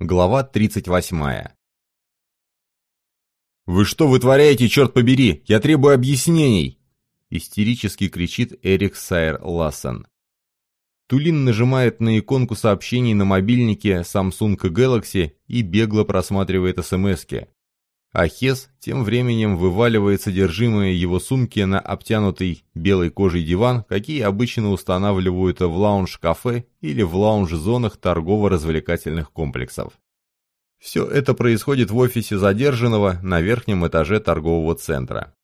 Глава 38. «Вы что вытворяете, черт побери? Я требую объяснений!» Истерически кричит Эрик Сайер Лассен. Тулин нажимает на иконку сообщений на мобильнике Samsung Galaxy и бегло просматривает смски. А Хес тем временем вываливает содержимое его сумки на обтянутый белой кожей диван, какие обычно устанавливают в лаунж-кафе или в лаунж-зонах торгово-развлекательных комплексов. Все это происходит в офисе задержанного на верхнем этаже торгового центра.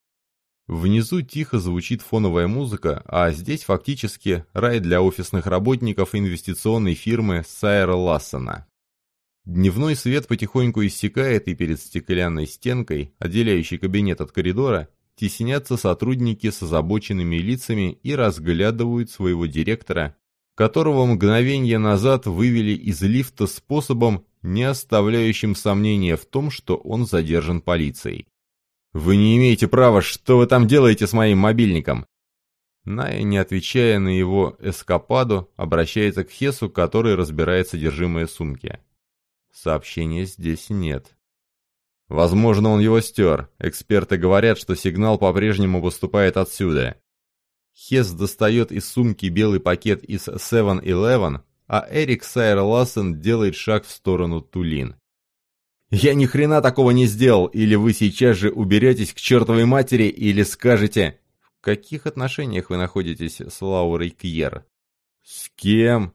Внизу тихо звучит фоновая музыка, а здесь фактически рай для офисных работников инвестиционной фирмы Сайра Лассена. Дневной свет потихоньку иссякает, и перед стеклянной стенкой, отделяющей кабинет от коридора, теснятся сотрудники с озабоченными лицами и разглядывают своего директора, которого мгновение назад вывели из лифта способом, не оставляющим сомнения в том, что он задержан полицией. «Вы не имеете права, что вы там делаете с моим мобильником?» Ная, не отвечая на его эскападу, обращается к Хесу, который разбирает содержимое сумки. Сообщения здесь нет. Возможно, он его стер. Эксперты говорят, что сигнал по-прежнему поступает отсюда. Хес достает из сумки белый пакет из 7-Eleven, а Эрик Сайер Лассен делает шаг в сторону Тулин. «Я ни хрена такого не сделал, или вы сейчас же уберетесь к чертовой матери, или скажете...» «В каких отношениях вы находитесь с Лаурой Кьер?» «С кем?»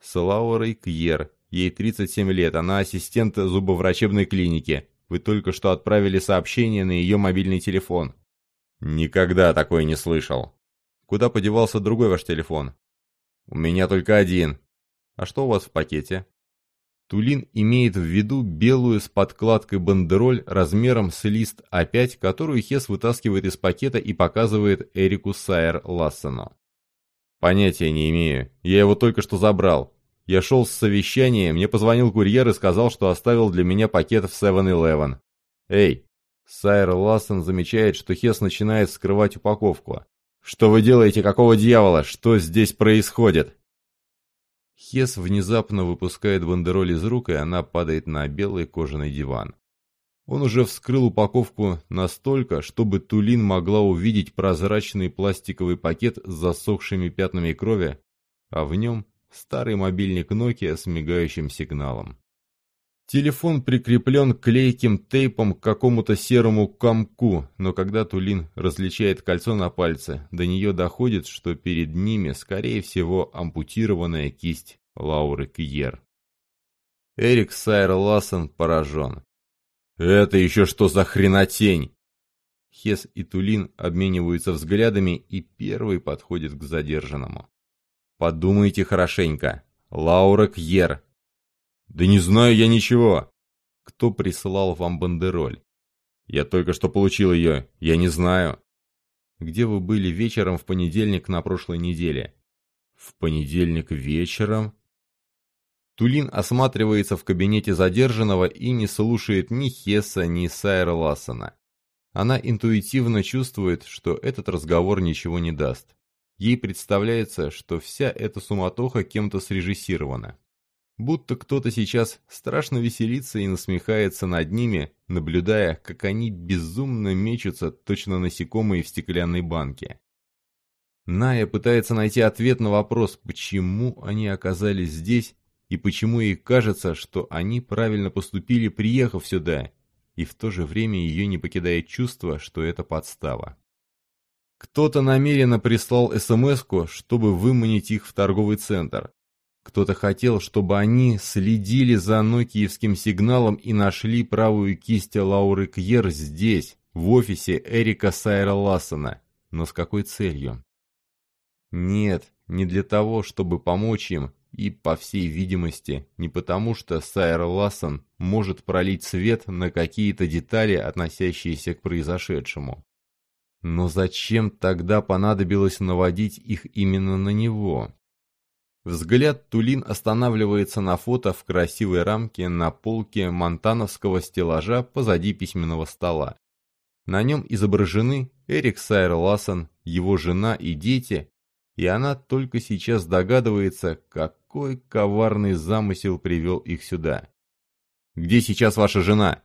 «С Лаурой Кьер. Ей 37 лет, она ассистент зубоврачебной клиники. Вы только что отправили сообщение на ее мобильный телефон. Никогда такое не слышал. Куда подевался другой ваш телефон? У меня только один. А что у вас в пакете? Тулин имеет в виду белую с подкладкой бандероль размером с лист А5, которую Хес вытаскивает из пакета и показывает Эрику Сайер Лассену. Понятия не имею. Я его только что забрал. Я шел с совещания, мне позвонил курьер и сказал, что оставил для меня пакет в 7-Eleven. Эй! Сайр Лассен замечает, что Хес начинает скрывать упаковку. «Что вы делаете? Какого дьявола? Что здесь происходит?» Хес внезапно выпускает бандероль из рук, и она падает на белый кожаный диван. Он уже вскрыл упаковку настолько, чтобы Тулин могла увидеть прозрачный пластиковый пакет с засохшими пятнами крови, а в нем Старый мобильник Nokia с мигающим сигналом. Телефон прикреплен клейким тейпом к какому-то серому комку, но когда Тулин различает кольцо на пальце, до нее доходит, что перед ними, скорее всего, ампутированная кисть Лауры Кьер. Эрик Сайр Лассен поражен. «Это еще что за хренотень?» Хес и Тулин обмениваются взглядами, и первый подходит к задержанному. Подумайте хорошенько. Лаура Кьер. Да не знаю я ничего. Кто присылал вам бандероль? Я только что получил ее. Я не знаю. Где вы были вечером в понедельник на прошлой неделе? В понедельник вечером? Тулин осматривается в кабинете задержанного и не слушает ни Хесса, ни Сайра Лассена. Она интуитивно чувствует, что этот разговор ничего не даст. Ей представляется, что вся эта суматоха кем-то срежиссирована. Будто кто-то сейчас страшно веселится и насмехается над ними, наблюдая, как они безумно мечутся, точно насекомые в стеклянной банке. Ная пытается найти ответ на вопрос, почему они оказались здесь и почему ей кажется, что они правильно поступили, приехав сюда, и в то же время ее не покидает чувство, что это подстава. Кто-то намеренно прислал смс чтобы выманить их в торговый центр. Кто-то хотел, чтобы они следили за нокиевским сигналом и нашли правую кисть Лауры Кьер здесь, в офисе Эрика Сайра Лассена. Но с какой целью? Нет, не для того, чтобы помочь им, и, по всей видимости, не потому, что Сайр Лассен может пролить свет на какие-то детали, относящиеся к произошедшему. Но зачем тогда понадобилось наводить их именно на него? Взгляд Тулин останавливается на фото в красивой рамке на полке монтановского стеллажа позади письменного стола. На нем изображены Эрик Сайр Лассен, его жена и дети, и она только сейчас догадывается, какой коварный замысел привел их сюда. Где сейчас ваша жена?»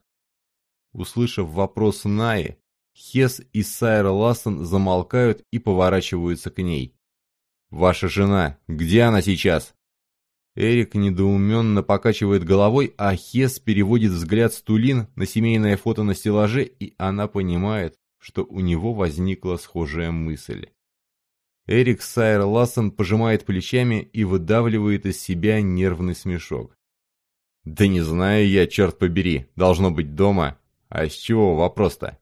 Услышав вопрос Наи, Хес и Сайра Лассен замолкают и поворачиваются к ней. «Ваша жена, где она сейчас?» Эрик недоуменно покачивает головой, а Хес переводит взгляд с Тулин на семейное фото на стеллаже, и она понимает, что у него возникла схожая мысль. Эрик Сайер Лассен пожимает плечами и выдавливает из себя нервный смешок. «Да не знаю я, черт побери, должно быть дома. А с чего вопрос-то?»